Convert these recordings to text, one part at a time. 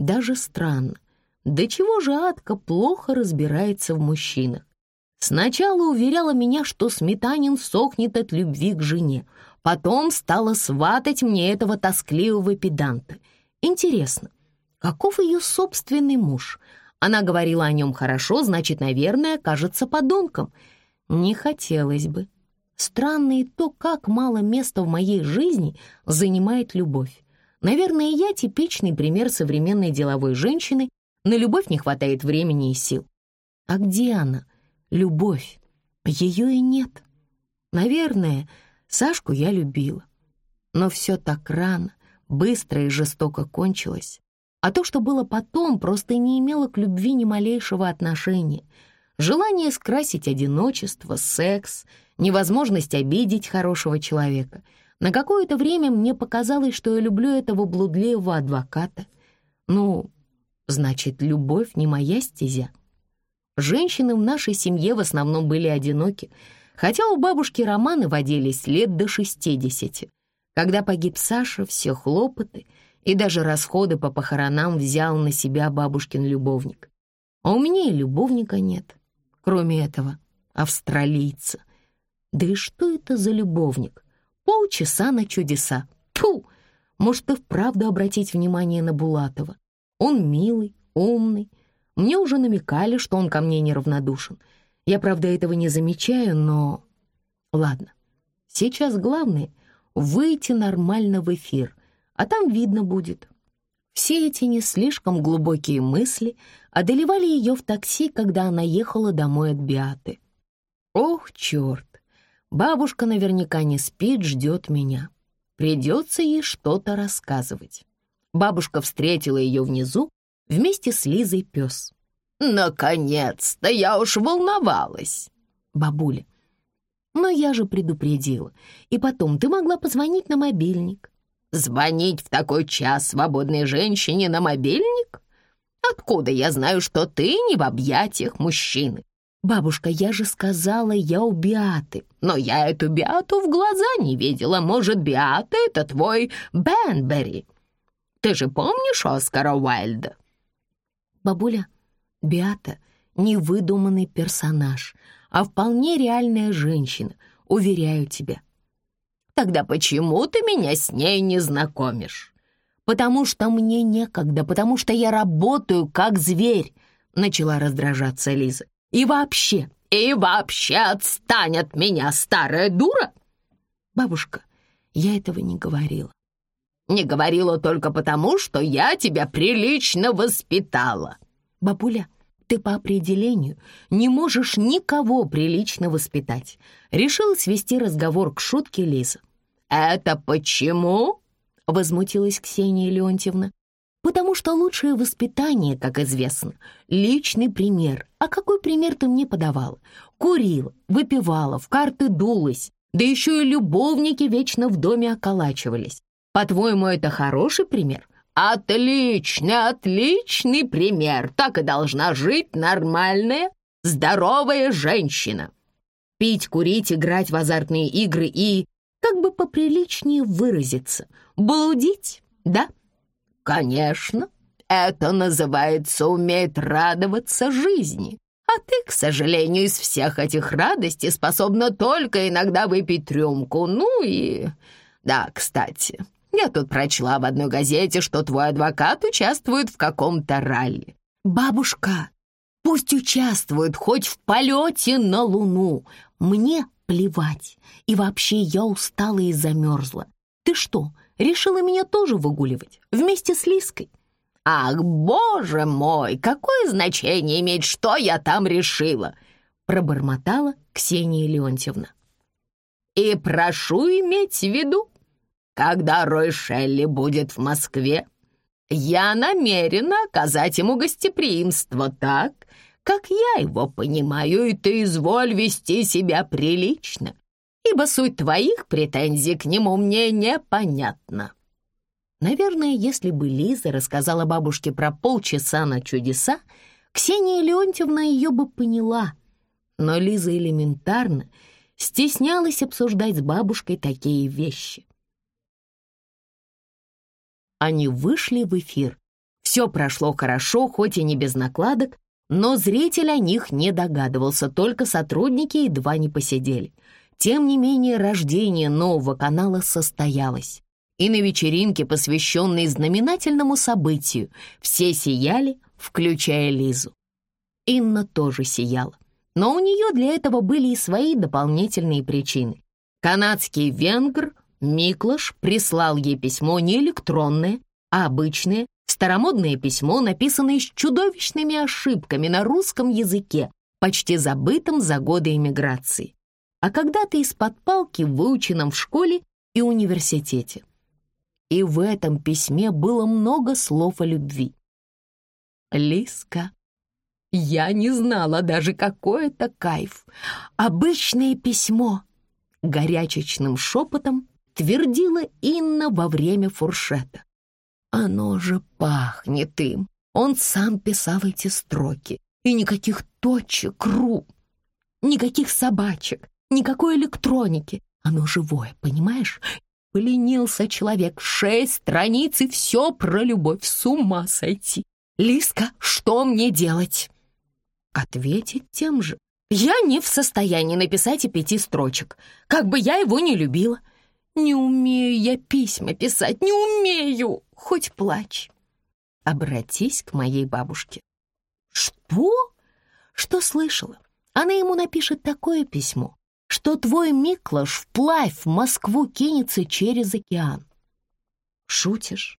Даже странно. До чего же Адка плохо разбирается в мужчинах? Сначала уверяла меня, что Сметанин сохнет от любви к жене, потом стала сватать мне этого тоскливого педанта. Интересно, каков ее собственный муж? Она говорила о нем хорошо, значит, наверное, кажется подонком. Не хотелось бы. Странно и то, как мало места в моей жизни занимает любовь. Наверное, я типичный пример современной деловой женщины, на любовь не хватает времени и сил. А где она? Любовь. Ее и нет. Наверное, Сашку я любила. Но все так рано, быстро и жестоко кончилось. А то, что было потом, просто не имело к любви ни малейшего отношения. Желание скрасить одиночество, секс, невозможность обидеть хорошего человека — на какое-то время мне показалось, что я люблю этого блудливого адвоката. Ну, значит, любовь не моя стезя. Женщины в нашей семье в основном были одиноки, хотя у бабушки Романы водились лет до шестидесяти. Когда погиб Саша, все хлопоты и даже расходы по похоронам взял на себя бабушкин любовник. А у меня и любовника нет, кроме этого австралийца. Да и что это за любовник? Полчаса на чудеса. Тьфу! Может, и вправду обратить внимание на Булатова. Он милый, умный. Мне уже намекали, что он ко мне неравнодушен. Я, правда, этого не замечаю, но... Ладно, сейчас главное — выйти нормально в эфир, а там видно будет. Все эти не слишком глубокие мысли одолевали ее в такси, когда она ехала домой от Биаты. Ох, черт! Бабушка наверняка не спит, ждет меня. Придется ей что-то рассказывать. Бабушка встретила ее внизу вместе с Лизой пес. «Наконец-то! Я уж волновалась!» Бабуля. «Но я же предупредила. И потом, ты могла позвонить на мобильник». «Звонить в такой час свободной женщине на мобильник? Откуда я знаю, что ты не в объятиях мужчины? «Бабушка, я же сказала, я у Биаты. Но я эту Биату в глаза не видела. Может, Биата — это твой Бенбери? Ты же помнишь Оскара Уайльда?» «Бабуля, Биата — не выдуманный персонаж, а вполне реальная женщина, уверяю тебя». «Тогда почему ты меня с ней не знакомишь?» «Потому что мне некогда, потому что я работаю как зверь», — начала раздражаться Лиза. И вообще, и вообще отстань от меня, старая дура!» «Бабушка, я этого не говорила». «Не говорила только потому, что я тебя прилично воспитала». «Бабуля, ты по определению не можешь никого прилично воспитать», решила свести разговор к шутке Лиза. «Это почему?» — возмутилась Ксения Леонтьевна. Потому что лучшее воспитание, как известно, личный пример. А какой пример ты мне подавала? Курила, выпивала, в карты дулась, да еще и любовники вечно в доме околачивались. По-твоему, это хороший пример? Отличный, отличный пример. Так и должна жить нормальная, здоровая женщина. Пить, курить, играть в азартные игры и, как бы поприличнее выразиться, блудить, да? «Конечно, это называется уметь радоваться жизни. А ты, к сожалению, из всех этих радостей способна только иногда выпить рюмку. Ну и... Да, кстати, я тут прочла в одной газете, что твой адвокат участвует в каком-то ралли. Бабушка, пусть участвует хоть в полете на Луну. Мне плевать. И вообще я устала и замерзла. Ты что, решила меня тоже выгуливать вместе с Лиской. «Ах, боже мой, какое значение имеет, что я там решила!» пробормотала Ксения Леонтьевна. «И прошу иметь в виду, когда Рой Шелли будет в Москве, я намерена оказать ему гостеприимство так, как я его понимаю, и ты изволь вести себя прилично ибо суть твоих претензий к нему мне непонятна». Наверное, если бы Лиза рассказала бабушке про полчаса на чудеса, Ксения Леонтьевна ее бы поняла. Но Лиза элементарно стеснялась обсуждать с бабушкой такие вещи. Они вышли в эфир. Все прошло хорошо, хоть и не без накладок, но зритель о них не догадывался, только сотрудники едва не посидели. Тем не менее, рождение нового канала состоялось. И на вечеринке, посвященной знаменательному событию, все сияли, включая Лизу. Инна тоже сияла, но у нее для этого были и свои дополнительные причины. Канадский венгр Миклаш прислал ей письмо не электронное, а обычное, Старомодное письмо, написанное с чудовищными ошибками на русском языке, почти забытым за годы эмиграции, а когда-то из-под палки, выученном в школе и университете. И в этом письме было много слов о любви. Лиска, я не знала даже, какой это кайф. Обычное письмо. Горячечным шепотом твердила Инна во время фуршета. Оно же пахнет им. Он сам писал эти строки. И никаких точек, ру, никаких собачек, никакой электроники. Оно живое, понимаешь? Поленился человек, шесть страниц и все про любовь, с ума сойти. Лиска, что мне делать? Ответить тем же. Я не в состоянии написать и пяти строчек, как бы я его не любила. Не умею я письма писать, не умею, хоть плачь. Обратись к моей бабушке. Что? Что слышала? Она ему напишет такое письмо, что твой Миклаш вплавь в Москву кинется через океан. Шутишь?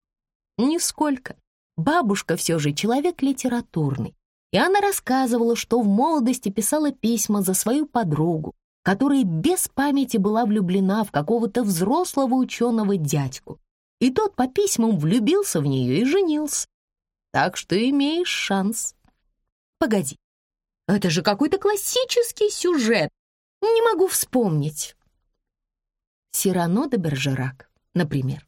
Нисколько. Бабушка все же человек литературный, и она рассказывала, что в молодости писала письма за свою подругу, которая без памяти была влюблена в какого-то взрослого ученого дядьку, и тот по письмам влюбился в нее и женился. Так что имеешь шанс. Погоди, это же какой-то классический сюжет. Не могу вспомнить. Сирано де Бержерак, например,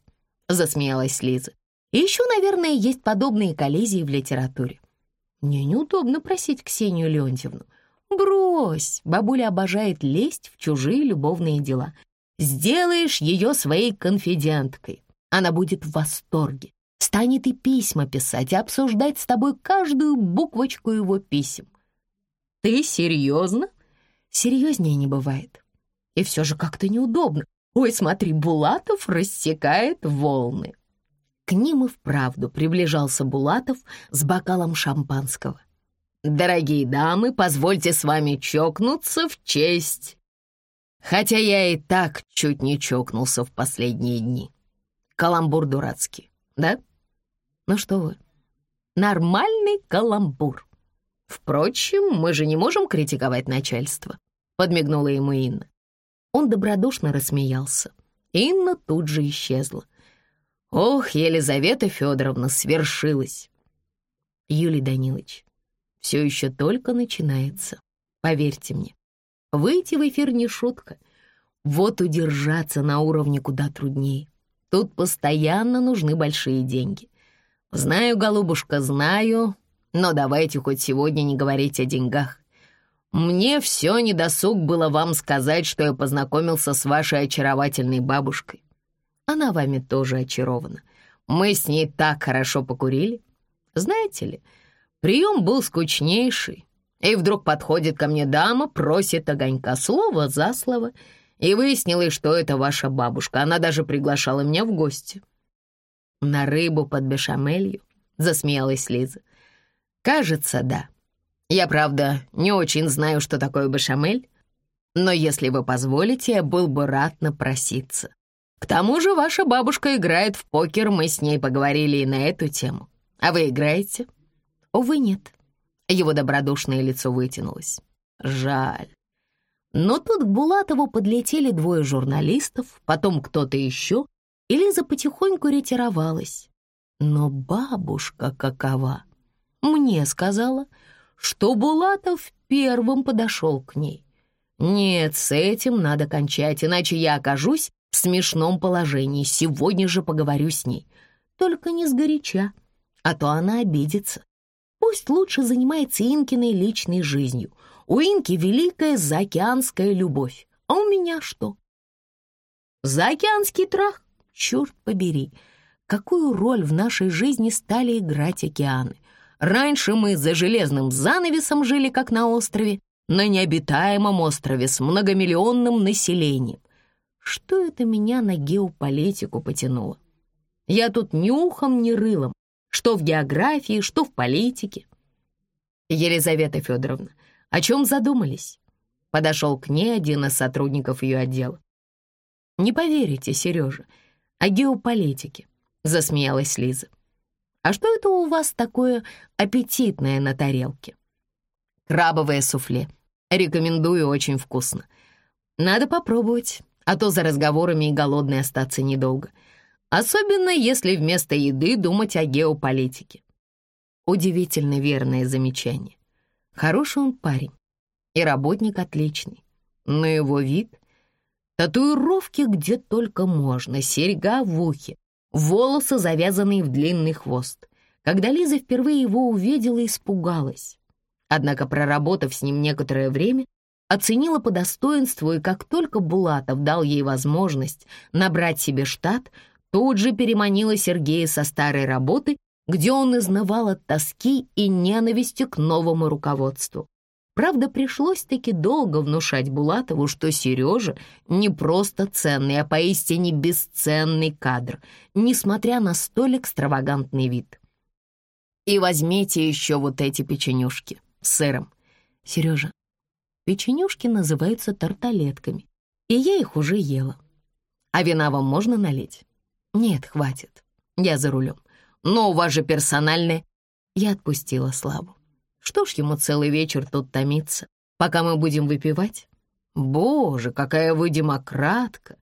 засмеялась Лиза. И еще, наверное, есть подобные коллизии в литературе. Мне неудобно просить Ксению Леонтьевну. Брось, бабуля обожает лезть в чужие любовные дела. Сделаешь ее своей конфиденткой. Она будет в восторге. Станет и письма писать, и обсуждать с тобой каждую буквочку его писем. Ты серьезно? Серьезнее не бывает. И все же как-то неудобно. Ой, смотри, Булатов рассекает волны. К ним и вправду приближался Булатов с бокалом шампанского. Дорогие дамы, позвольте с вами чокнуться в честь. Хотя я и так чуть не чокнулся в последние дни. Каламбур дурацкий, да? Ну что вы, нормальный каламбур. Впрочем, мы же не можем критиковать начальство, подмигнула ему Инна. Он добродушно рассмеялся. Инна тут же исчезла. Ох, Елизавета Федоровна, свершилась. Юлий Данилович, все еще только начинается. Поверьте мне, выйти в эфир не шутка. Вот удержаться на уровне куда труднее. Тут постоянно нужны большие деньги. Знаю, голубушка, знаю, но давайте хоть сегодня не говорить о деньгах. Мне все недосуг было вам сказать, что я познакомился с вашей очаровательной бабушкой. Она вами тоже очарована. Мы с ней так хорошо покурили. Знаете ли, Прием был скучнейший. И вдруг подходит ко мне дама, просит огонька слово за слово, и выяснилось, что это ваша бабушка. Она даже приглашала меня в гости. На рыбу под бешамелью, засмеялась Лиза. Кажется, да. Я, правда, не очень знаю, что такое бешамель, но если вы позволите, я был бы рад напроситься. К тому же ваша бабушка играет в покер, мы с ней поговорили и на эту тему. А вы играете?» Увы, нет. Его добродушное лицо вытянулось. Жаль. Но тут к Булатову подлетели двое журналистов, потом кто-то еще, и Лиза потихоньку ретировалась. Но бабушка какова? Мне сказала, что Булатов первым подошел к ней. Нет, с этим надо кончать, иначе я окажусь в смешном положении. Сегодня же поговорю с ней. Только не сгоряча, а то она обидится. Пусть лучше занимается Инкиной личной жизнью. У Инки великая заокеанская любовь. А у меня что? Заокеанский трах? Черт побери. какую роль в нашей жизни стали играть океаны. Раньше мы за железным занавесом жили, как на острове, на необитаемом острове с многомиллионным населением. Что это меня на геополитику потянуло? Я тут ни ухом, ни рылом, что в географии, что в политике. Елизавета Федоровна, о чем задумались? Подошел к ней один из сотрудников ее отдела. «Не поверите, Сережа, о геополитике», — засмеялась Лиза. «А что это у вас такое аппетитное на тарелке?» «Крабовое суфле. Рекомендую, очень вкусно. Надо попробовать, а то за разговорами и голодной остаться недолго. Особенно, если вместо еды думать о геополитике». Удивительно верное замечание. Хороший он парень и работник отличный. Но его вид Татуировки где только можно, серьга в ухе, волосы, завязанные в длинный хвост. Когда Лиза впервые его увидела, испугалась. Однако, проработав с ним некоторое время, оценила по достоинству, и как только Булатов дал ей возможность набрать себе штат, тут же переманила Сергея со старой работы, где он изнывал от тоски и ненависти к новому руководству. Правда, пришлось-таки долго внушать Булатову, что Сережа не просто ценный, а поистине бесценный кадр, несмотря на столь экстравагантный вид. И возьмите еще вот эти печенюшки с сыром. Сережа, печенюшки называются тарталетками, и я их уже ела. А вина вам можно налить? Нет, хватит, я за рулем. Но у вас же персональное... Я отпустила Славу. Что ж ему целый вечер тут томиться, пока мы будем выпивать? Боже, какая вы демократка!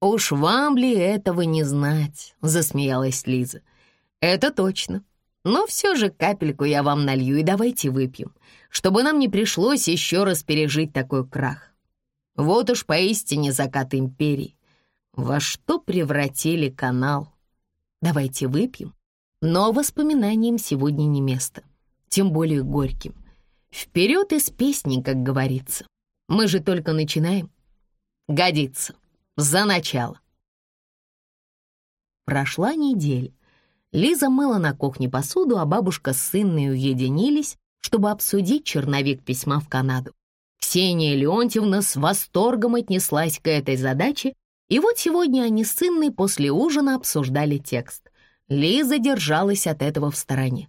Уж вам ли этого не знать, засмеялась Лиза. Это точно. Но все же капельку я вам налью и давайте выпьем, чтобы нам не пришлось еще раз пережить такой крах. Вот уж поистине закат империи. Во что превратили канал? Давайте выпьем, но воспоминаниям сегодня не место тем более горьким. Вперед из песни, как говорится. Мы же только начинаем. Годится. За начало. Прошла неделя. Лиза мыла на кухне посуду, а бабушка с сынной уединились, чтобы обсудить черновик письма в Канаду. Ксения Леонтьевна с восторгом отнеслась к этой задаче, и вот сегодня они с сынной после ужина обсуждали текст. Лиза держалась от этого в стороне.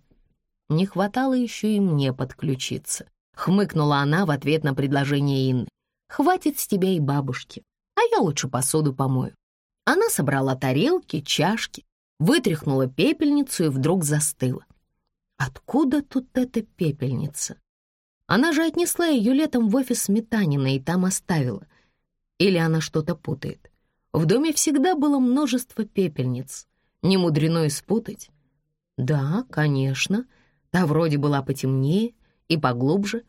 Не хватало еще и мне подключиться. Хмыкнула она в ответ на предложение Инны. «Хватит с тебя и бабушки, а я лучше посуду помою». Она собрала тарелки, чашки, вытряхнула пепельницу и вдруг застыла. Откуда тут эта пепельница? Она же отнесла ее летом в офис Сметанина и там оставила. Или она что-то путает? В доме всегда было множество пепельниц. Не мудрено и спутать. Да, конечно, — Та вроде была потемнее и поглубже.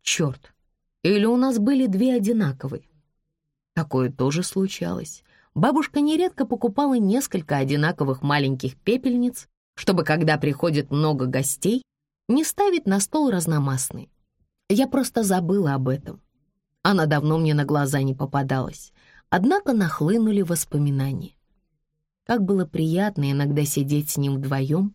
Черт, или у нас были две одинаковые? Такое тоже случалось. Бабушка нередко покупала несколько одинаковых маленьких пепельниц, чтобы, когда приходит много гостей, не ставить на стол разномастные. Я просто забыла об этом. Она давно мне на глаза не попадалась, однако нахлынули воспоминания. Как было приятно иногда сидеть с ним вдвоем,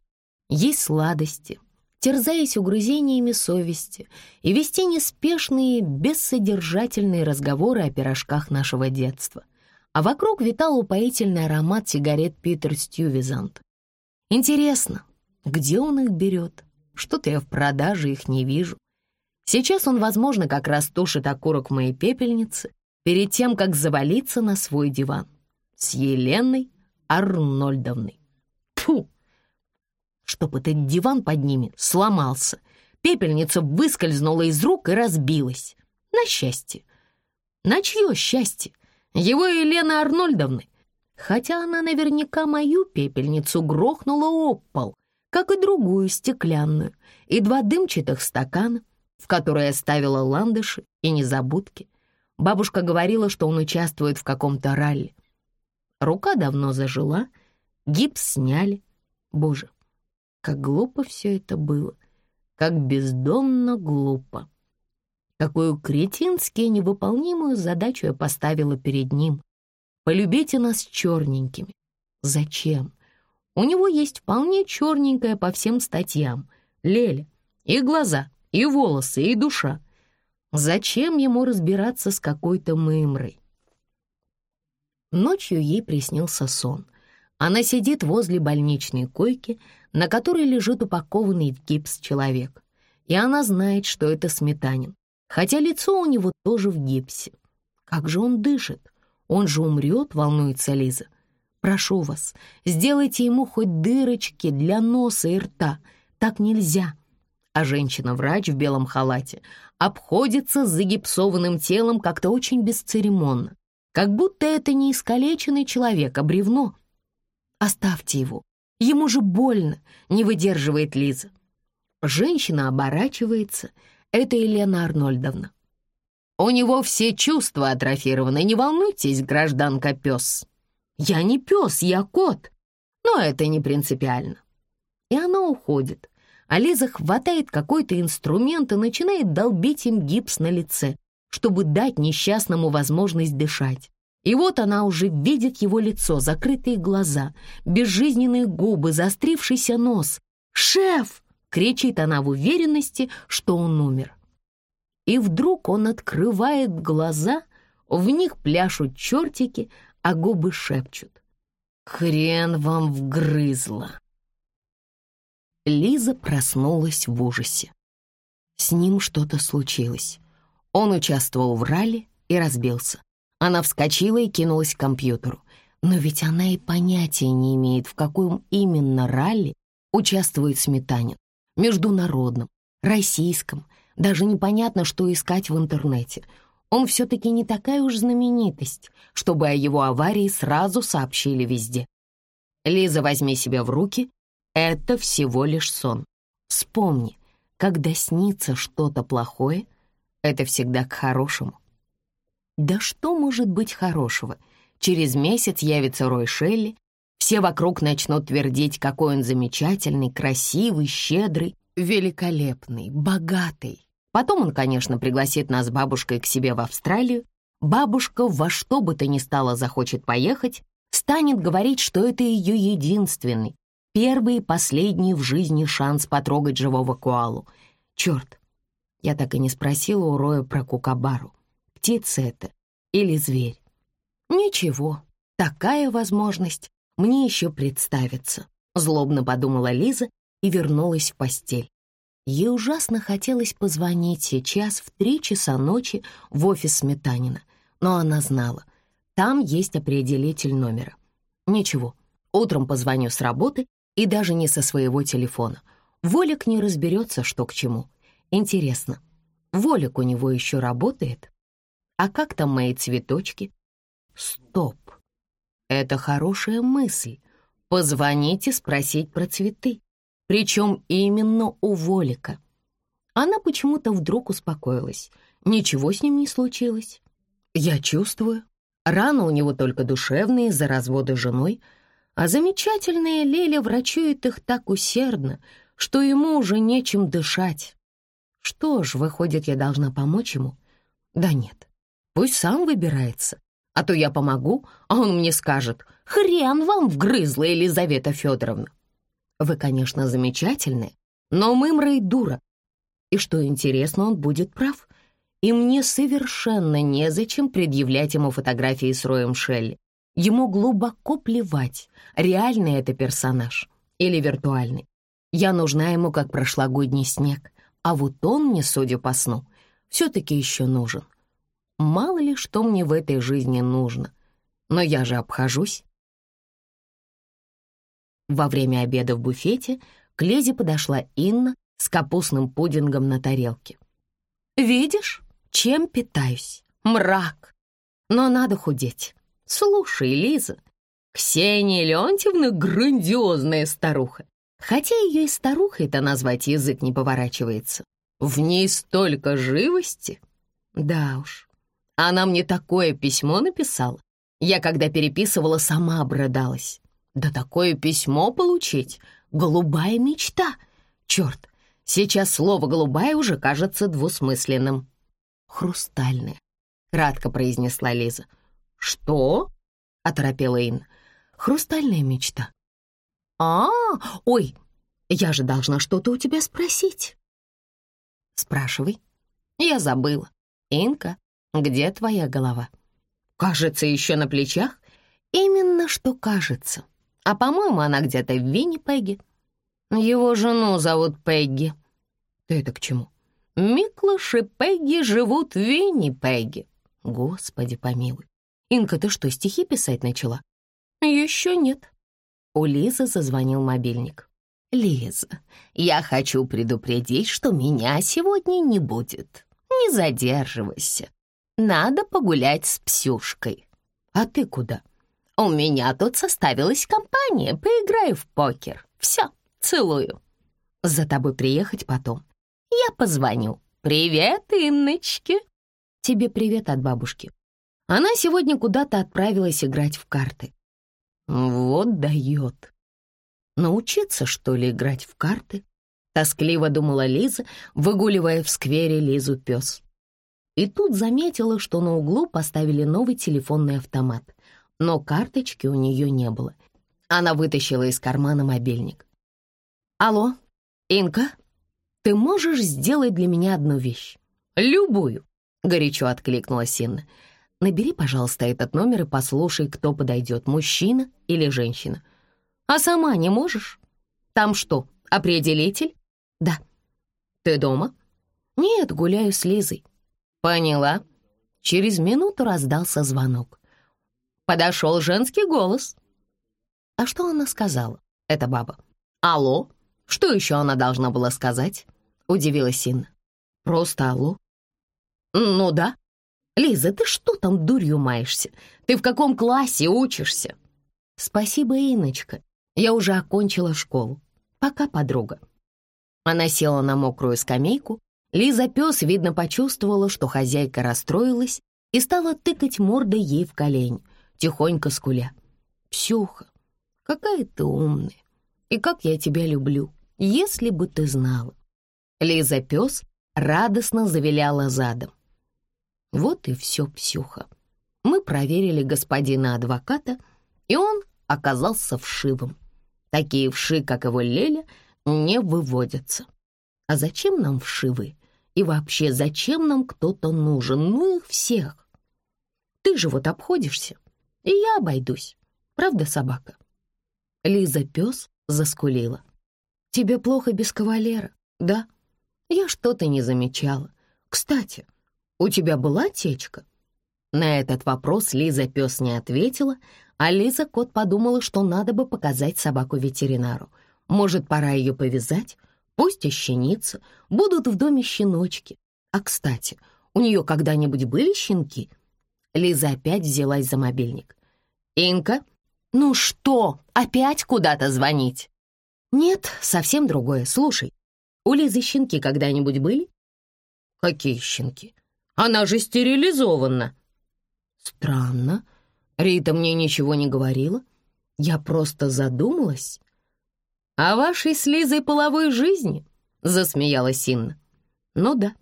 есть сладости, терзаясь угрызениями совести и вести неспешные, бессодержательные разговоры о пирожках нашего детства. А вокруг витал упоительный аромат сигарет Питер Стювизант. Интересно, где он их берет? Что-то я в продаже их не вижу. Сейчас он, возможно, как раз тушит окурок моей пепельнице перед тем, как завалиться на свой диван с Еленой Арнольдовной. Фу! Чтоб этот диван под ними сломался. Пепельница выскользнула из рук и разбилась. На счастье. На чье счастье? Его Елены Арнольдовны. Хотя она наверняка мою пепельницу грохнула об пол, как и другую стеклянную, и два дымчатых стакана, в которые я ставила ландыши и незабудки. Бабушка говорила, что он участвует в каком-то ралли. Рука давно зажила, гипс сняли. Боже, как глупо все это было, как бездомно глупо. Какую кретински невыполнимую задачу я поставила перед ним. Полюбите нас черненькими. Зачем? У него есть вполне черненькая по всем статьям. Леля. И глаза, и волосы, и душа. Зачем ему разбираться с какой-то мымрой? Ночью ей приснился сон. Она сидит возле больничной койки, на которой лежит упакованный в гипс человек. И она знает, что это сметанин, хотя лицо у него тоже в гипсе. Как же он дышит? Он же умрет, волнуется Лиза. Прошу вас, сделайте ему хоть дырочки для носа и рта. Так нельзя. А женщина-врач в белом халате обходится с загипсованным телом как-то очень бесцеремонно, как будто это не искалеченный человек, а бревно. Оставьте его, ему же больно, не выдерживает Лиза. Женщина оборачивается, это Елена Арнольдовна. У него все чувства атрофированы, не волнуйтесь, гражданка пес. Я не пес, я кот, но это не принципиально. И она уходит, а Лиза хватает какой-то инструмент и начинает долбить им гипс на лице, чтобы дать несчастному возможность дышать. И вот она уже видит его лицо, закрытые глаза, безжизненные губы, заострившийся нос. «Шеф!» — кричит она в уверенности, что он умер. И вдруг он открывает глаза, в них пляшут чертики, а губы шепчут. «Хрен вам вгрызла!» Лиза проснулась в ужасе. С ним что-то случилось. Он участвовал в ралли и разбился. Она вскочила и кинулась к компьютеру. Но ведь она и понятия не имеет, в каком именно ралли участвует Сметанин. Международном, российском. Даже непонятно, что искать в интернете. Он все-таки не такая уж знаменитость, чтобы о его аварии сразу сообщили везде. Лиза, возьми себя в руки. Это всего лишь сон. Вспомни, когда снится что-то плохое, это всегда к хорошему. Да что может быть хорошего? Через месяц явится Рой Шелли, все вокруг начнут твердить, какой он замечательный, красивый, щедрый, великолепный, богатый. Потом он, конечно, пригласит нас с бабушкой к себе в Австралию. Бабушка во что бы то ни стало захочет поехать, станет говорить, что это ее единственный, первый и последний в жизни шанс потрогать живого коалу. Черт, я так и не спросила у Роя про кукабару птица это или зверь. Ничего, такая возможность мне еще представится, злобно подумала Лиза и вернулась в постель. Ей ужасно хотелось позвонить сейчас в три часа ночи в офис Сметанина, но она знала, там есть определитель номера. Ничего, утром позвоню с работы и даже не со своего телефона. Волик не разберется, что к чему. Интересно, Волик у него еще работает? А как там мои цветочки? Стоп. Это хорошая мысль. Позвонить и спросить про цветы. Причем именно у Волика. Она почему-то вдруг успокоилась. Ничего с ним не случилось. Я чувствую. Раны у него только душевные из-за развода с женой, а замечательная Леля врачует их так усердно, что ему уже нечем дышать. Что ж, выходит, я должна помочь ему? Да нет, Пусть сам выбирается. А то я помогу, а он мне скажет, «Хрен вам вгрызла, Елизавета Федоровна!» Вы, конечно, замечательные, но мымра и дура. И что интересно, он будет прав. И мне совершенно незачем предъявлять ему фотографии с Роем Шелли. Ему глубоко плевать, реальный это персонаж или виртуальный. Я нужна ему, как прошлогодний снег, а вот он мне, судя по сну, все-таки еще нужен. Мало ли, что мне в этой жизни нужно. Но я же обхожусь. Во время обеда в буфете к Лизе подошла Инна с капустным пудингом на тарелке. «Видишь, чем питаюсь? Мрак! Но надо худеть. Слушай, Лиза, Ксения Леонтьевна грандиозная старуха. Хотя ее и старухой-то назвать язык не поворачивается. В ней столько живости. Да уж, она мне такое письмо написала. Я, когда переписывала, сама обрадалась. Да такое письмо получить — голубая мечта. Черт, сейчас слово «голубая» уже кажется двусмысленным. «Хрустальная», — кратко произнесла Лиза. «Что?» — оторопела Инна. «Хрустальная мечта». А, ой, я же должна что-то у тебя спросить. Спрашивай. Я забыла. Инка, где твоя голова? Кажется, еще на плечах? Именно что кажется. А, по-моему, она где-то в Виннипеге. Его жену зовут Пегги. Ты это к чему? Миклаш и Пегги живут в Виннипеге. Господи помилуй. Инка, ты что, стихи писать начала? Еще нет. У Лизы зазвонил мобильник. «Лиза, я хочу предупредить, что меня сегодня не будет. Не задерживайся. Надо погулять с Псюшкой. А ты куда? У меня тут составилась компания, поиграю в покер. Все, целую. За тобой приехать потом. Я позвоню. Привет, Инночки. Тебе привет от бабушки. Она сегодня куда-то отправилась играть в карты. Вот дает. Научиться, что ли, играть в карты? Тоскливо думала Лиза, выгуливая в сквере Лизу пес. И тут заметила, что на углу поставили новый телефонный автомат, но карточки у нее не было. Она вытащила из кармана мобильник. «Алло, Инка, ты можешь сделать для меня одну вещь? Любую!» — горячо откликнулась Инна. «Набери, пожалуйста, этот номер и послушай, кто подойдет, мужчина или женщина. А сама не можешь? Там что, определитель?» «Да». «Ты дома?» «Нет, гуляю с Лизой». «Поняла». Через минуту раздался звонок. Подошел женский голос. «А что она сказала, эта баба?» «Алло? Что еще она должна была сказать?» Удивилась Инна. «Просто алло?» «Ну да. Лиза, ты что там дурью маешься? Ты в каком классе учишься?» «Спасибо, Инночка. Я уже окончила школу. Пока, подруга». Она села на мокрую скамейку. Лиза пес, видно, почувствовала, что хозяйка расстроилась и стала тыкать мордой ей в колень, тихонько скуля. «Псюха, какая ты умная, и как я тебя люблю, если бы ты знала». Лиза пес радостно завиляла задом. Вот и все, Псюха. Мы проверили господина адвоката, и он оказался вшивым. Такие вши, как его Леля, не выводятся. А зачем нам вшивы? И вообще, зачем нам кто-то нужен? Ну их всех. Ты же вот обходишься, и я обойдусь. Правда, собака? Лиза пес заскулила. Тебе плохо без кавалера, да? Я что-то не замечала. Кстати, у тебя была течка? На этот вопрос Лиза пес не ответила, а Лиза кот подумала, что надо бы показать собаку ветеринару. Может, пора ее повязать? Пусть ощенится, будут в доме щеночки. А, кстати, у нее когда-нибудь были щенки? Лиза опять взялась за мобильник. «Инка, ну что, опять куда-то звонить?» «Нет, совсем другое. Слушай, у Лизы щенки когда-нибудь были?» «Какие щенки? Она же стерилизована». «Странно. Рита мне ничего не говорила. Я просто задумалась». «О вашей с Лизой половой жизни?» — засмеялась Инна. «Ну да.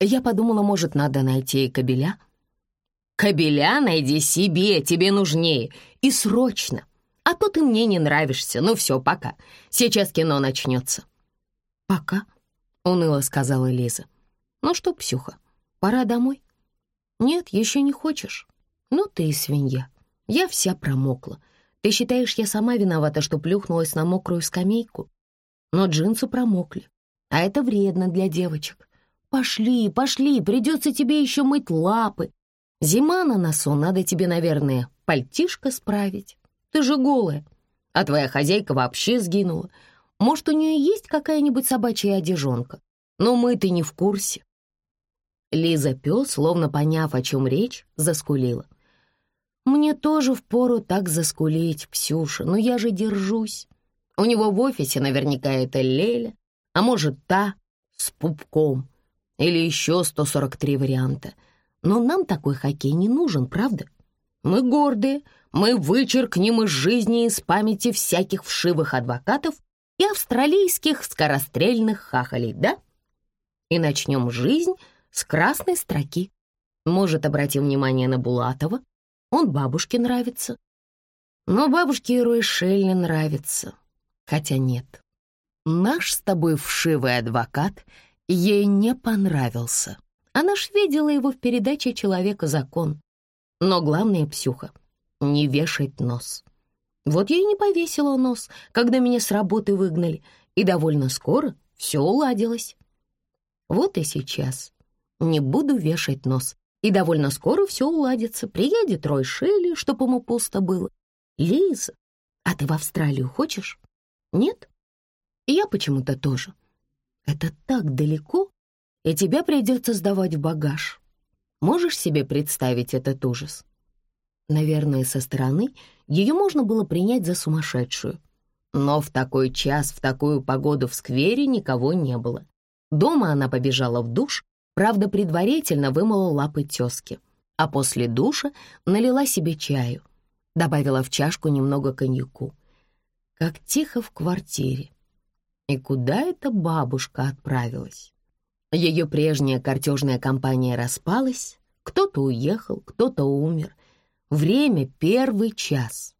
Я подумала, может, надо найти кобеля». «Кобеля найди себе, тебе нужнее. И срочно. А то ты мне не нравишься. Ну все, пока. Сейчас кино начнется». «Пока», — уныло сказала Лиза. «Ну что, Псюха, пора домой?» «Нет, еще не хочешь. Ну ты и свинья. Я вся промокла. Ты считаешь, я сама виновата, что плюхнулась на мокрую скамейку? Но джинсы промокли, а это вредно для девочек. Пошли, пошли, придется тебе еще мыть лапы. Зима на носу, надо тебе, наверное, пальтишко справить. Ты же голая, а твоя хозяйка вообще сгинула. Может, у нее есть какая-нибудь собачья одежонка? Но мы-то не в курсе. Лиза пес, словно поняв, о чем речь, заскулила. Мне тоже впору так заскулить, Псюша, но я же держусь. У него в офисе наверняка это Леля, а может, та с пупком. Или еще 143 варианта. Но нам такой хоккей не нужен, правда? Мы гордые, мы вычеркнем из жизни и из памяти всяких вшивых адвокатов и австралийских скорострельных хахалей, да? И начнем жизнь с красной строки. Может, обратим внимание на Булатова, он бабушке нравится. Но бабушке Ирой Шелли нравится. Хотя нет. Наш с тобой вшивый адвокат ей не понравился. Она ж видела его в передаче «Человека-закон». Но главное, Псюха, не вешать нос. Вот я и не повесила нос, когда меня с работы выгнали, и довольно скоро все уладилось. Вот и сейчас не буду вешать нос, и довольно скоро все уладится. Приедет Рой Шелли, чтоб ему пусто было. Лиза, а ты в Австралию хочешь? Нет? Я почему-то тоже. Это так далеко, и тебя придется сдавать в багаж. Можешь себе представить этот ужас? Наверное, со стороны ее можно было принять за сумасшедшую. Но в такой час, в такую погоду в сквере никого не было. Дома она побежала в душ, правда, предварительно вымыла лапы тезки, а после душа налила себе чаю, добавила в чашку немного коньяку. Как тихо в квартире. И куда эта бабушка отправилась? Ее прежняя картежная компания распалась, кто-то уехал, кто-то умер. Время — первый час.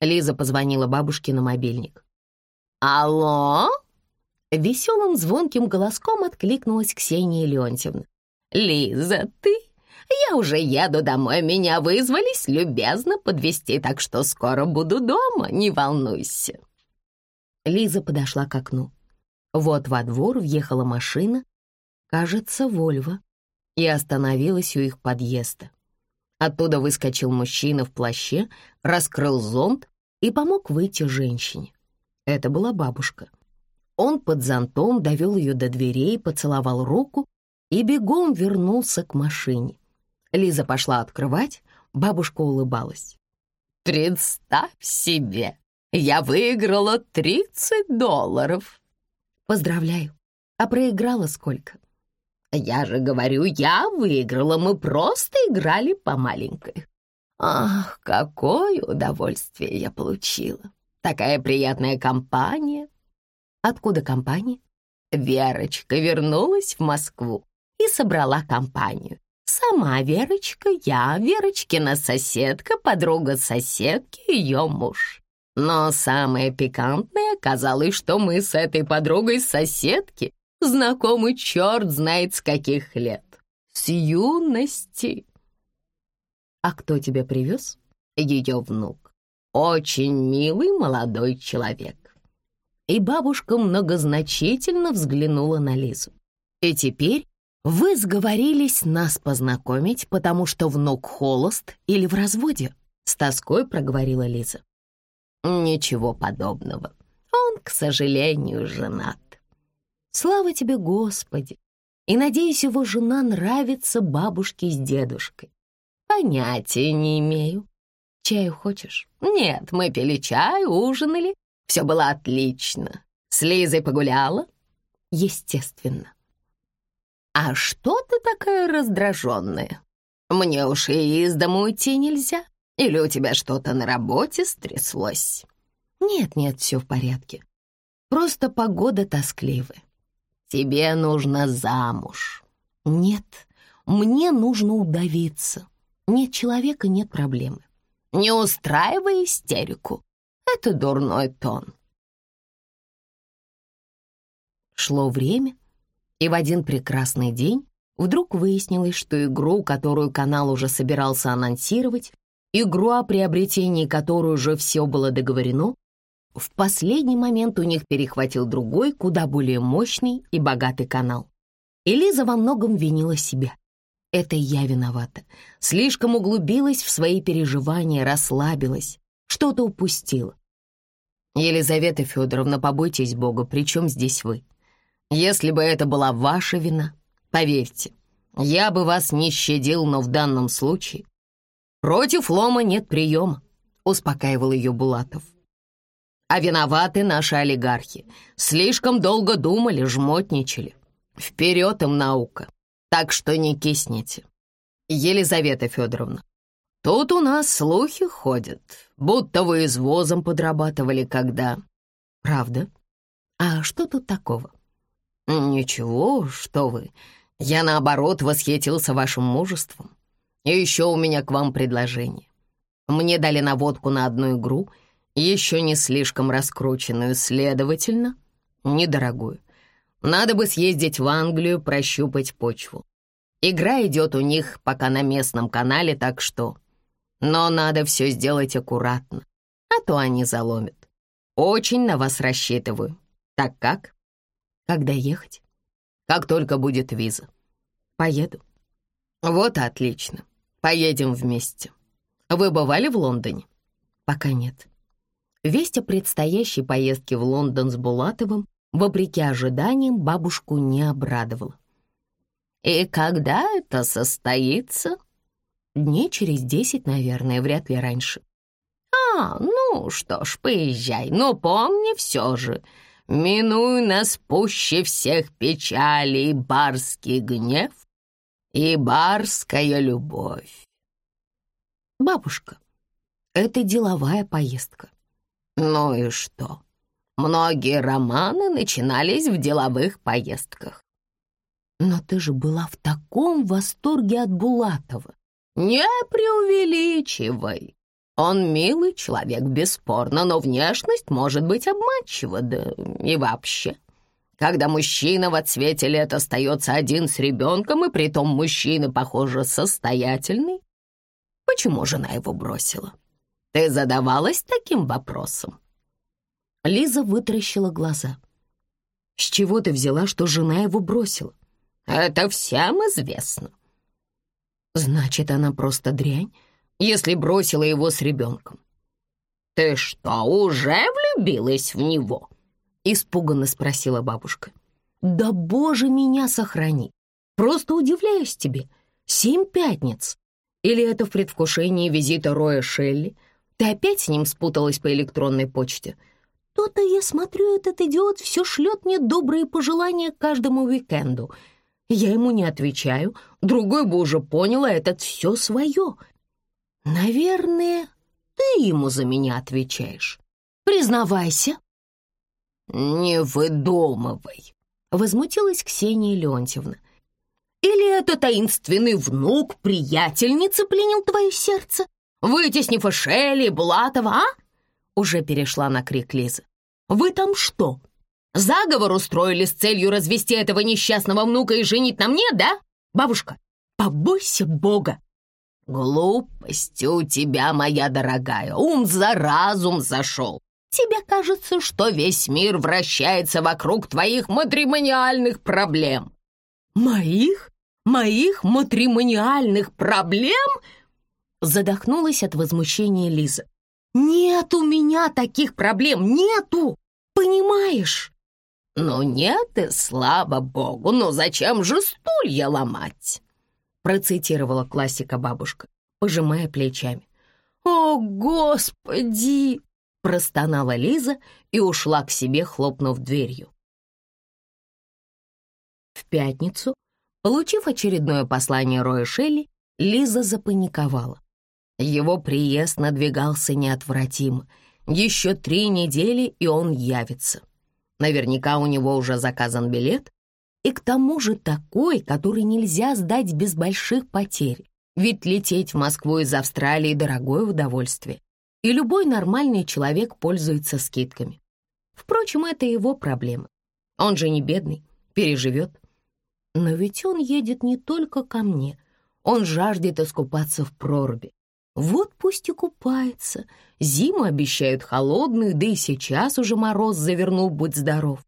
Лиза позвонила бабушке на мобильник. «Алло?» Веселым звонким голоском откликнулась Ксения Леонтьевна. «Лиза, ты? Я уже еду домой, меня вызвались любезно подвести, так что скоро буду дома, не волнуйся». Лиза подошла к окну. Вот во двор въехала машина, кажется, Вольво, и остановилась у их подъезда. Оттуда выскочил мужчина в плаще, раскрыл зонт и помог выйти женщине. Это была бабушка. Он под зонтом довел ее до дверей, поцеловал руку и бегом вернулся к машине. Лиза пошла открывать, бабушка улыбалась. «Представь себе, я выиграла 30 долларов!» «Поздравляю! А проиграла сколько?» «Я же говорю, я выиграла, мы просто играли по маленькой». «Ах, какое удовольствие я получила! Такая приятная компания!» «Откуда компания?» Верочка вернулась в Москву и собрала компанию. Сама Верочка, я, Верочкина соседка, подруга соседки, ее муж. Но самое пикантное оказалось, что мы с этой подругой соседки знакомый черт знает с каких лет. С юности. А кто тебя привез? Ее внук. Очень милый молодой человек. И бабушка многозначительно взглянула на Лизу. И теперь вы сговорились нас познакомить, потому что внук холост или в разводе? С тоской проговорила Лиза. Ничего подобного. Он, к сожалению, женат. Слава тебе, Господи! И, надеюсь, его жена нравится бабушке с дедушкой. Понятия не имею. Чаю хочешь? Нет, мы пили чай, ужинали. Все было отлично. С Лизой погуляла? Естественно. А что ты такая раздраженная? Мне уж и из дома уйти нельзя. Или у тебя что-то на работе стряслось? Нет-нет, все в порядке. Просто погода тоскливая. Тебе нужно замуж. Нет, мне нужно удавиться. Нет человека, нет проблемы. Не устраивай истерику. Это дурной тон. Шло время, и в один прекрасный день вдруг выяснилось, что игру, которую канал уже собирался анонсировать, игру, о приобретении которой уже все было договорено, в последний момент у них перехватил другой, куда более мощный и богатый канал. Элиза во многом винила себя. Это я виновата. Слишком углубилась в свои переживания, расслабилась, что-то упустила. Елизавета Федоровна, побойтесь Бога, при чем здесь вы? Если бы это была ваша вина, поверьте, я бы вас не щадил, но в данном случае против лома нет приема, успокаивал ее Булатов. А виноваты наши олигархи. Слишком долго думали, жмотничали. Вперед им наука. Так что не кисните. Елизавета Федоровна, тут у нас слухи ходят, будто вы извозом подрабатывали когда. Правда? А что тут такого? Ничего, что вы. Я, наоборот, восхитился вашим мужеством. И еще у меня к вам предложение. Мне дали наводку на одну игру — Еще не слишком раскрученную, следовательно, недорогую. Надо бы съездить в Англию, прощупать почву. Игра идет у них пока на местном канале, так что... Но надо все сделать аккуратно, а то они заломят. Очень на вас рассчитываю. Так как? Когда ехать? Как только будет виза. Поеду. Вот отлично. Поедем вместе. Вы бывали в Лондоне? Пока нет. Весть о предстоящей поездке в Лондон с Булатовым, вопреки ожиданиям, бабушку не обрадовала. «И когда это состоится?» «Дней через десять, наверное, вряд ли раньше». «А, ну что ж, поезжай, но помни все же, минуй нас пуще всех печалей барский гнев и барская любовь». «Бабушка, это деловая поездка». «Ну и что? Многие романы начинались в деловых поездках. Но ты же была в таком восторге от Булатова. Не преувеличивай. Он милый человек, бесспорно, но внешность может быть обманчива, да и вообще. Когда мужчина в отсвете лет остается один с ребенком, и притом мужчина, похоже, состоятельный, почему жена его бросила? Ты задавалась таким вопросом? Лиза вытаращила глаза. С чего ты взяла, что жена его бросила? Это всем известно. Значит, она просто дрянь, если бросила его с ребенком. Ты что, уже влюбилась в него? Испуганно спросила бабушка. Да боже, меня сохрани. Просто удивляюсь тебе. Семь пятниц. Или это в предвкушении визита Роя Шелли? Ты опять с ним спуталась по электронной почте? То-то я смотрю, этот идиот все шлет мне добрые пожелания каждому уикенду — я ему не отвечаю, другой бы уже понял, а этот все свое. Наверное, ты ему за меня отвечаешь. Признавайся. Не выдумывай, возмутилась Ксения Леонтьевна. Или это таинственный внук приятельницы пленил твое сердце, вытеснив Эшели и Булатова, а? Уже перешла на крик Лиза. Вы там что, Заговор устроили с целью развести этого несчастного внука и женить на мне, да? Бабушка, побойся Бога!» «Глупость у тебя, моя дорогая, ум за разум зашел. Тебе кажется, что весь мир вращается вокруг твоих матримониальных проблем». «Моих? Моих матримониальных проблем?» Задохнулась от возмущения Лиза. «Нет у меня таких проблем, нету! Понимаешь?» «Ну нет и слава богу, ну зачем же стулья ломать?» Процитировала классика бабушка, пожимая плечами. «О, Господи!» — простонала Лиза и ушла к себе, хлопнув дверью. В пятницу, получив очередное послание Роя Шелли, Лиза запаниковала. Его приезд надвигался неотвратимо. Еще три недели, и он явится. Наверняка у него уже заказан билет. И к тому же такой, который нельзя сдать без больших потерь. Ведь лететь в Москву из Австралии — дорогое удовольствие. И любой нормальный человек пользуется скидками. Впрочем, это его проблема. Он же не бедный, переживет. Но ведь он едет не только ко мне. Он жаждет искупаться в проруби. Вот пусть и купается. Зиму обещают холодную, да и сейчас уже мороз завернул, будь здоров.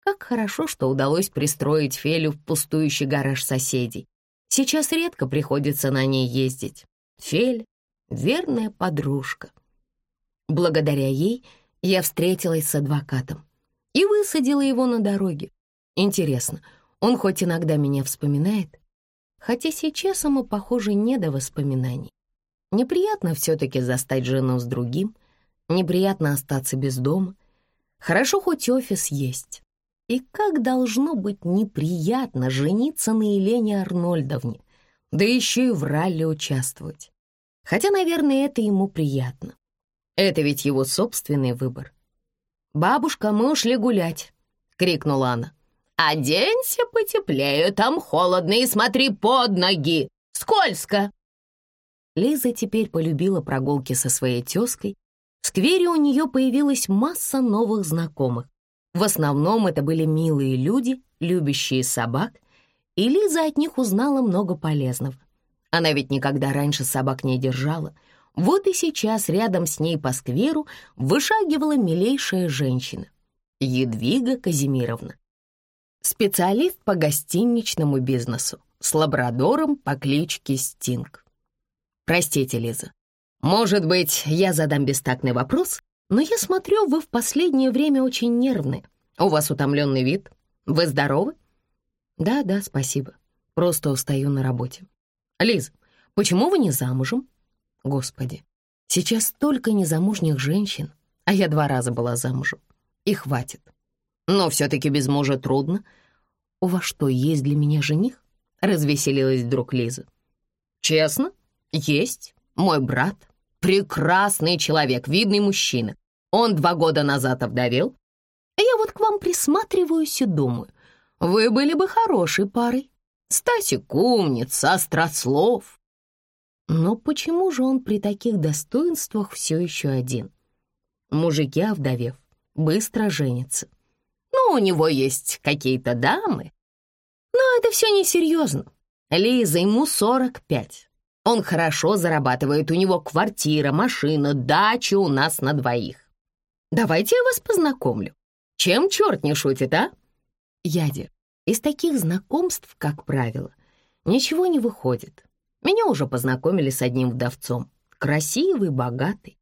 Как хорошо, что удалось пристроить Фелю в пустующий гараж соседей. Сейчас редко приходится на ней ездить. Фель — верная подружка. Благодаря ей я встретилась с адвокатом и высадила его на дороге. Интересно, он хоть иногда меня вспоминает? Хотя сейчас ему, похоже, не до воспоминаний. Неприятно все-таки застать жену с другим, неприятно остаться без дома. Хорошо, хоть офис есть. И как должно быть неприятно жениться на Елене Арнольдовне, да еще и в ралли участвовать. Хотя, наверное, это ему приятно. Это ведь его собственный выбор. «Бабушка, мы ушли гулять», — крикнула она. «Оденься потеплее, там холодно, и смотри под ноги, скользко!» Лиза теперь полюбила прогулки со своей тезкой, В сквере у нее появилась масса новых знакомых. В основном это были милые люди, любящие собак, и Лиза от них узнала много полезного. Она ведь никогда раньше собак не держала. Вот и сейчас рядом с ней по скверу вышагивала милейшая женщина, Едвига Казимировна. Специалист по гостиничному бизнесу с лабрадором по кличке Стинг. Простите, Лиза, может быть, я задам бестактный вопрос, но я смотрю, вы в последнее время очень нервны. У вас утомленный вид. Вы здоровы? Да, да, спасибо. Просто устаю на работе. Лиза, почему вы не замужем? Господи, сейчас столько незамужних женщин, а я два раза была замужем. И хватит. Но все-таки без мужа трудно. У вас что, есть для меня жених? Развеселилась вдруг Лиза. Честно? Есть. Мой брат. Прекрасный человек, видный мужчина. Он два года назад овдовел. Я вот к вам присматриваюсь и думаю, вы были бы хорошей парой. Стасик умница, острослов. Но почему же он при таких достоинствах все еще один? Мужики, овдовев, быстро женятся. Ну, у него есть какие-то дамы. Но это все несерьезно. Лиза, ему 45. Он хорошо зарабатывает, у него квартира, машина, дача у нас на двоих. Давайте я вас познакомлю. Чем черт не шутит, а? Ядя, из таких знакомств, как правило, ничего не выходит. Меня уже познакомили с одним вдовцом. Красивый, богатый.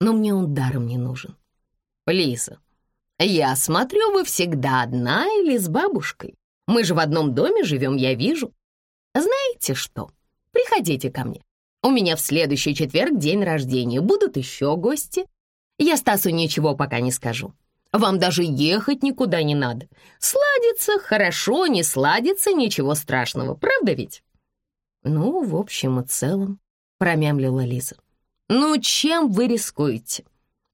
Но мне он даром не нужен. Лиза, я смотрю, вы всегда одна или с бабушкой. Мы же в одном доме живем, я вижу. Знаете что? Приходите ко мне. У меня в следующий четверг день рождения. Будут еще гости. Я Стасу ничего пока не скажу. Вам даже ехать никуда не надо. Сладится хорошо, не сладится, ничего страшного. Правда ведь? Ну, в общем и целом, промямлила Лиза. Ну, чем вы рискуете?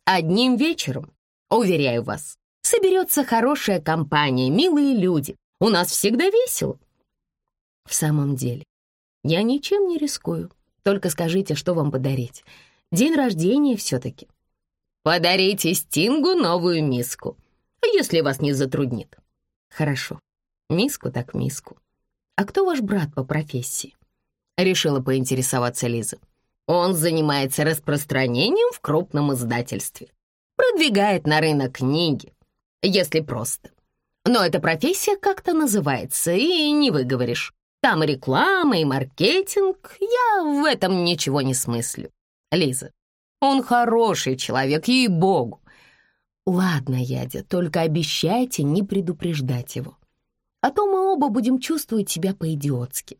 Одним вечером Уверяю вас, соберется хорошая компания, милые люди. У нас всегда весело. В самом деле, я ничем не рискую. Только скажите, что вам подарить. День рождения все-таки. Подарите Стингу новую миску, если вас не затруднит. Хорошо, миску так миску. А кто ваш брат по профессии? Решила поинтересоваться Лиза. Он занимается распространением в крупном издательстве продвигает на рынок книги, если просто. Но эта профессия как-то называется, и не выговоришь. Там и реклама, и маркетинг. Я в этом ничего не смыслю. Лиза, он хороший человек, ей-богу. Ладно, Ядя, только обещайте не предупреждать его. А то мы оба будем чувствовать себя по-идиотски.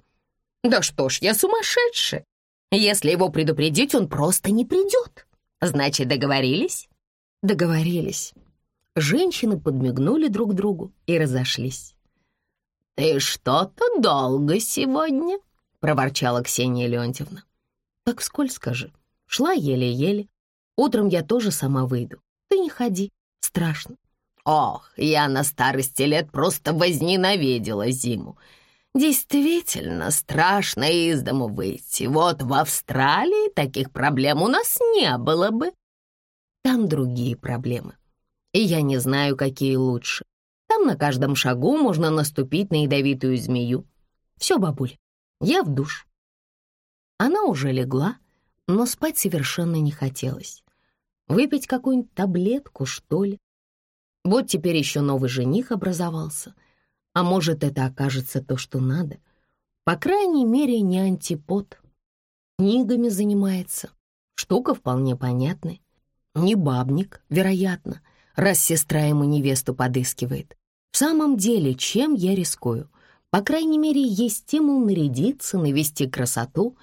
Да что ж, я сумасшедшая. Если его предупредить, он просто не придет. Значит, договорились? Договорились. Женщины подмигнули друг другу и разошлись. «Ты что-то долго сегодня», — проворчала Ксения Леонтьевна. «Так скользко же. Шла еле-еле. Утром я тоже сама выйду. Ты не ходи, страшно». «Ох, я на старости лет просто возненавидела зиму. Действительно, страшно из дому выйти. Вот в Австралии таких проблем у нас не было бы». Там другие проблемы. И я не знаю, какие лучше. Там на каждом шагу можно наступить на ядовитую змею. Все, бабуль, я в душ. Она уже легла, но спать совершенно не хотелось. Выпить какую-нибудь таблетку, что ли? Вот теперь еще новый жених образовался. А может, это окажется то, что надо. По крайней мере, не антипод. Книгами занимается. Штука вполне понятная. Не бабник, вероятно, раз сестра ему невесту подыскивает. В самом деле, чем я рискую? По крайней мере, есть стимул нарядиться, навести красоту.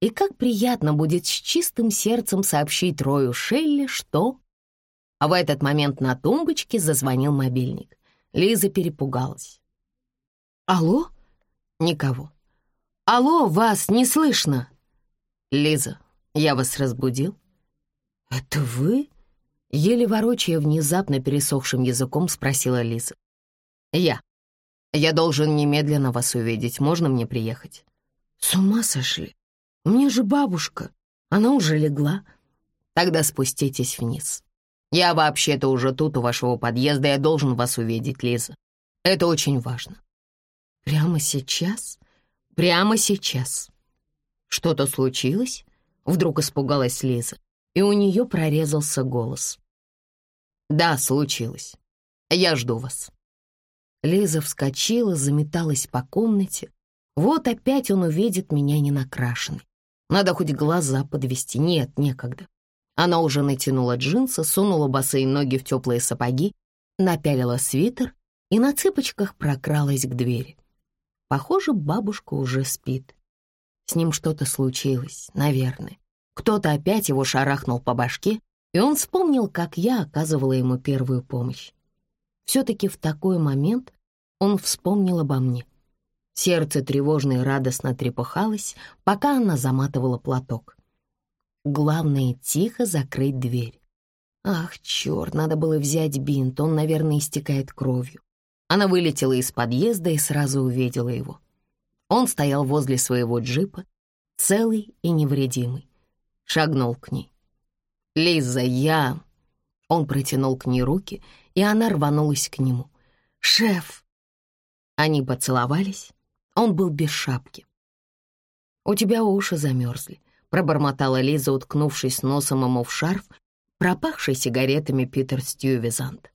И как приятно будет с чистым сердцем сообщить Рою Шелли, что... А в этот момент на тумбочке зазвонил мобильник. Лиза перепугалась. «Алло?» «Никого». «Алло, вас не слышно!» «Лиза, я вас разбудил?» «Это вы?» Еле ворочая внезапно пересохшим языком, спросила Лиза. «Я. Я должен немедленно вас увидеть. Можно мне приехать?» «С ума сошли? У меня же бабушка. Она уже легла. Тогда спуститесь вниз. Я вообще-то уже тут, у вашего подъезда, я должен вас увидеть, Лиза. Это очень важно. Прямо сейчас? Прямо сейчас. Что-то случилось? Вдруг испугалась Лиза, и у нее прорезался голос. Да, случилось. Я жду вас. Лиза вскочила, заметалась по комнате. Вот опять он увидит меня ненакрашенной. Надо хоть глаза подвести. Нет, некогда. Она уже натянула джинсы, сунула босые ноги в теплые сапоги, напялила свитер и на цыпочках прокралась к двери. Похоже, бабушка уже спит. С ним что-то случилось, наверное. Кто-то опять его шарахнул по башке, и он вспомнил, как я оказывала ему первую помощь. Все-таки в такой момент он вспомнил обо мне. Сердце тревожно и радостно трепыхалось, пока она заматывала платок. Главное — тихо закрыть дверь. Ах, черт, надо было взять бинт, он, наверное, истекает кровью. Она вылетела из подъезда и сразу увидела его. Он стоял возле своего джипа, целый и невредимый. Шагнул к ней. «Лиза, я...» Он протянул к ней руки, и она рванулась к нему. «Шеф!» Они поцеловались. Он был без шапки. «У тебя уши замерзли пробормотала Лиза, уткнувшись носом ему в шарф, пропахший сигаретами Питер Стювизант.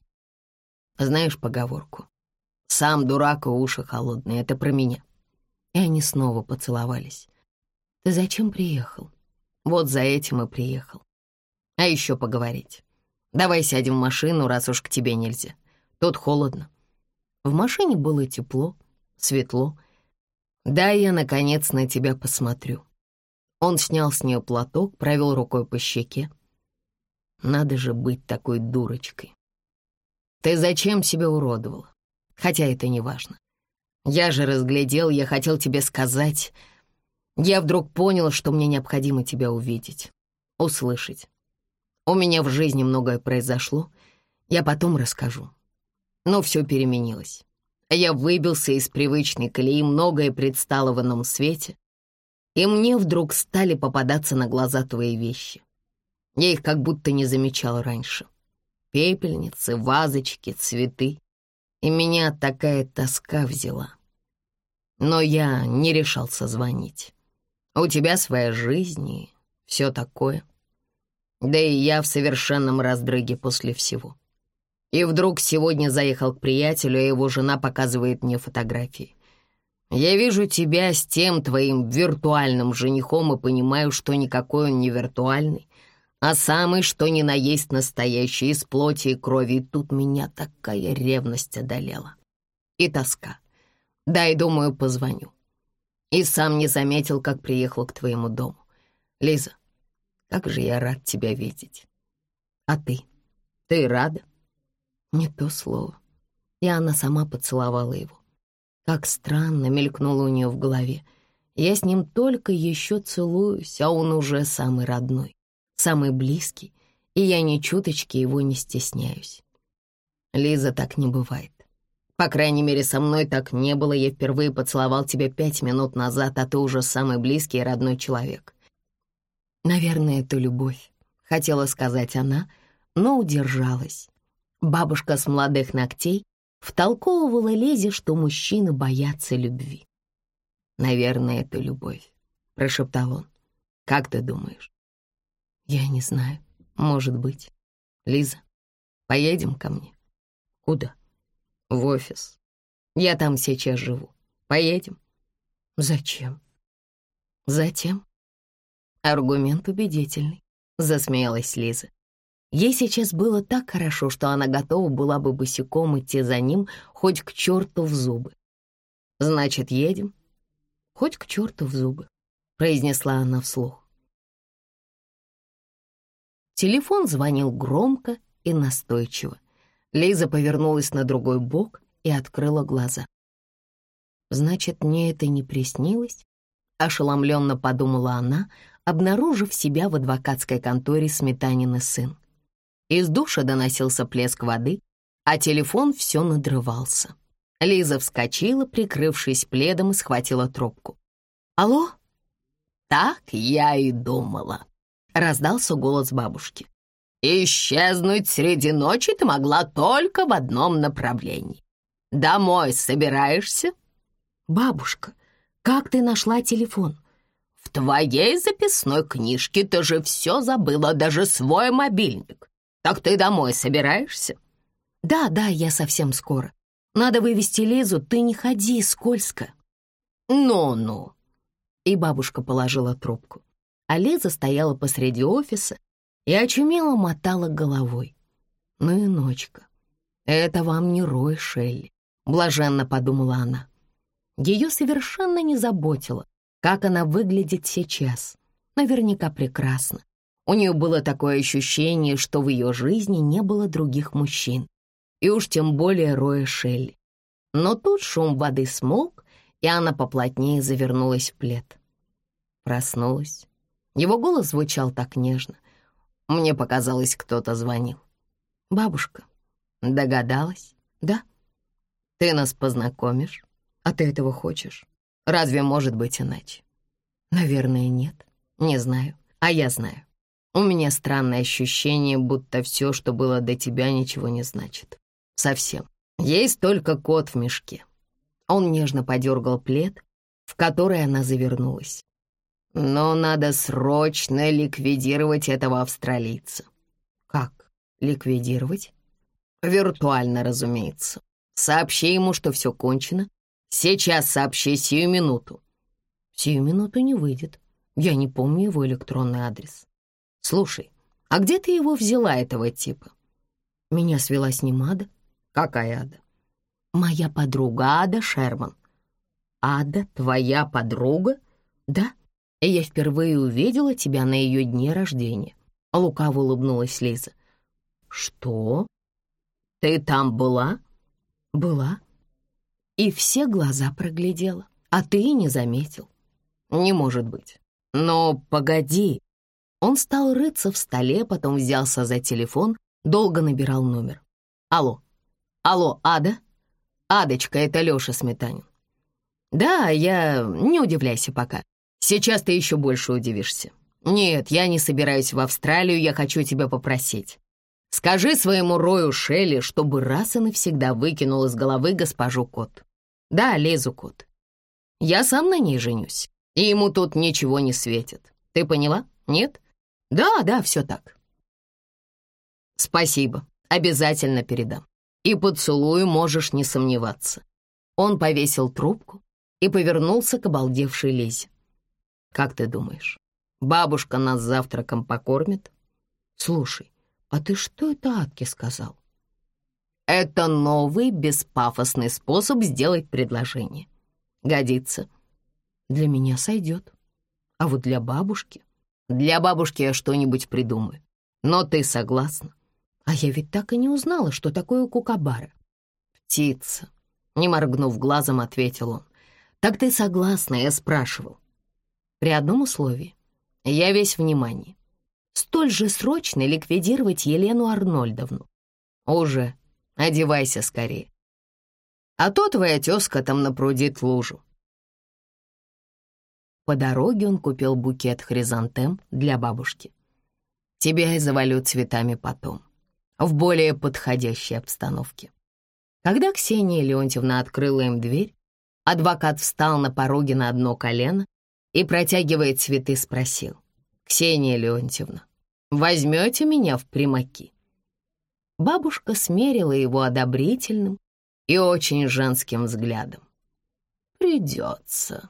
Знаешь поговорку? «Сам дурак и уши холодные» — это про меня. И они снова поцеловались. «Ты зачем приехал?» «Вот за этим и приехал. А еще поговорить. Давай сядем в машину, раз уж к тебе нельзя. Тут холодно». В машине было тепло, светло. «Да, я, наконец, на тебя посмотрю». Он снял с нее платок, провел рукой по щеке. Надо же быть такой дурочкой. Ты зачем себя уродовала? Хотя это не важно. Я же разглядел, я хотел тебе сказать. Я вдруг понял, что мне необходимо тебя увидеть, услышать. У меня в жизни многое произошло, я потом расскажу. Но все переменилось. Я выбился из привычной колеи, многое предстало в ином свете и мне вдруг стали попадаться на глаза твои вещи. Я их как будто не замечал раньше. Пепельницы, вазочки, цветы. И меня такая тоска взяла. Но я не решался звонить. У тебя своя жизнь и все такое. Да и я в совершенном раздрыге после всего. И вдруг сегодня заехал к приятелю, а его жена показывает мне фотографии. Я вижу тебя с тем твоим виртуальным женихом и понимаю, что никакой он не виртуальный, а самый, что ни на есть настоящий, из плоти и крови. И тут меня такая ревность одолела. И тоска. Дай, думаю, позвоню. И сам не заметил, как приехал к твоему дому. Лиза, как же я рад тебя видеть. А ты? Ты рада? Не то слово. И она сама поцеловала его. Как странно мелькнуло у нее в голове. Я с ним только еще целуюсь, а он уже самый родной, самый близкий, и я ни чуточки его не стесняюсь. Лиза, так не бывает. По крайней мере, со мной так не было. Я впервые поцеловал тебя пять минут назад, а ты уже самый близкий и родной человек. Наверное, это любовь, хотела сказать она, но удержалась. Бабушка с молодых ногтей втолковывала Лизе, что мужчины боятся любви. «Наверное, это любовь», — прошептал он. «Как ты думаешь?» «Я не знаю. Может быть. Лиза, поедем ко мне?» «Куда?» «В офис. Я там сейчас живу. Поедем?» «Зачем?» «Затем». Аргумент убедительный, — засмеялась Лиза. Ей сейчас было так хорошо, что она готова была бы босиком идти за ним хоть к черту в зубы. «Значит, едем?» «Хоть к черту в зубы», — произнесла она вслух. Телефон звонил громко и настойчиво. Лиза повернулась на другой бок и открыла глаза. «Значит, мне это не приснилось?» — ошеломленно подумала она, обнаружив себя в адвокатской конторе Сметанин сын. Из душа доносился плеск воды, а телефон все надрывался. Лиза вскочила, прикрывшись пледом, и схватила трубку. «Алло?» «Так я и думала», — раздался голос бабушки. «Исчезнуть среди ночи ты могла только в одном направлении. Домой собираешься?» «Бабушка, как ты нашла телефон?» «В твоей записной книжке ты же все забыла, даже свой мобильник. Так ты домой собираешься?» «Да, да, я совсем скоро. Надо вывести Лизу, ты не ходи, скользко». «Ну-ну». И бабушка положила трубку. А Лиза стояла посреди офиса и очумело мотала головой. «Ну и ночка. Это вам не Рой Шелли», — блаженно подумала она. Ее совершенно не заботило, как она выглядит сейчас. Наверняка прекрасно. У нее было такое ощущение, что в ее жизни не было других мужчин. И уж тем более Роя Шелли. Но тут шум воды смолк, и она поплотнее завернулась в плед. Проснулась. Его голос звучал так нежно. Мне показалось, кто-то звонил. «Бабушка, догадалась?» «Да». «Ты нас познакомишь?» А ты этого хочешь? Разве может быть иначе? Наверное, нет. Не знаю. А я знаю. У меня странное ощущение, будто все, что было до тебя, ничего не значит. Совсем. Есть только кот в мешке. Он нежно подергал плед, в который она завернулась. Но надо срочно ликвидировать этого австралийца. Как? Ликвидировать? Виртуально, разумеется. Сообщи ему, что все кончено, Сейчас сообщи сию минуту». «Сию минуту не выйдет. Я не помню его электронный адрес». «Слушай, а где ты его взяла, этого типа?» Меня свела с ним Ада. «Какая Ада?» «Моя подруга Ада Шерман». «Ада, твоя подруга?» «Да, я впервые увидела тебя на ее дне рождения». Лукаво улыбнулась Лиза. «Что? Ты там была?» «Была и все глаза проглядела, а ты не заметил. Не может быть. Но погоди. Он стал рыться в столе, потом взялся за телефон, долго набирал номер. Алло. Алло, Ада? Адочка, это Лёша Сметанин. Да, я... Не удивляйся пока. Сейчас ты еще больше удивишься. Нет, я не собираюсь в Австралию, я хочу тебя попросить. Скажи своему Рою Шелли, чтобы раз и навсегда выкинул из головы госпожу Кот. Да, Лизу Кот. Я сам на ней женюсь, и ему тут ничего не светит. Ты поняла? Нет? Да, да, все так. Спасибо, обязательно передам. И поцелую можешь не сомневаться. Он повесил трубку и повернулся к обалдевшей Лизе. Как ты думаешь, бабушка нас завтраком покормит? Слушай, а ты что это Атке сказал? Это новый, беспафосный способ сделать предложение. Годится. Для меня сойдет. А вот для бабушки? Для бабушки я что-нибудь придумаю. Но ты согласна? А я ведь так и не узнала, что такое кукабара. Птица. Не моргнув глазом, ответил он. Так ты согласна, я спрашивал. При одном условии. Я весь внимание. Столь же срочно ликвидировать Елену Арнольдовну. Уже. Одевайся скорее. А то твоя тезка там напрудит лужу. По дороге он купил букет хризантем для бабушки. Тебя я завалю цветами потом, в более подходящей обстановке. Когда Ксения Леонтьевна открыла им дверь, адвокат встал на пороге на одно колено и, протягивая цветы, спросил. «Ксения Леонтьевна, возьмете меня в примаки?» Бабушка смерила его одобрительным и очень женским взглядом. «Придется».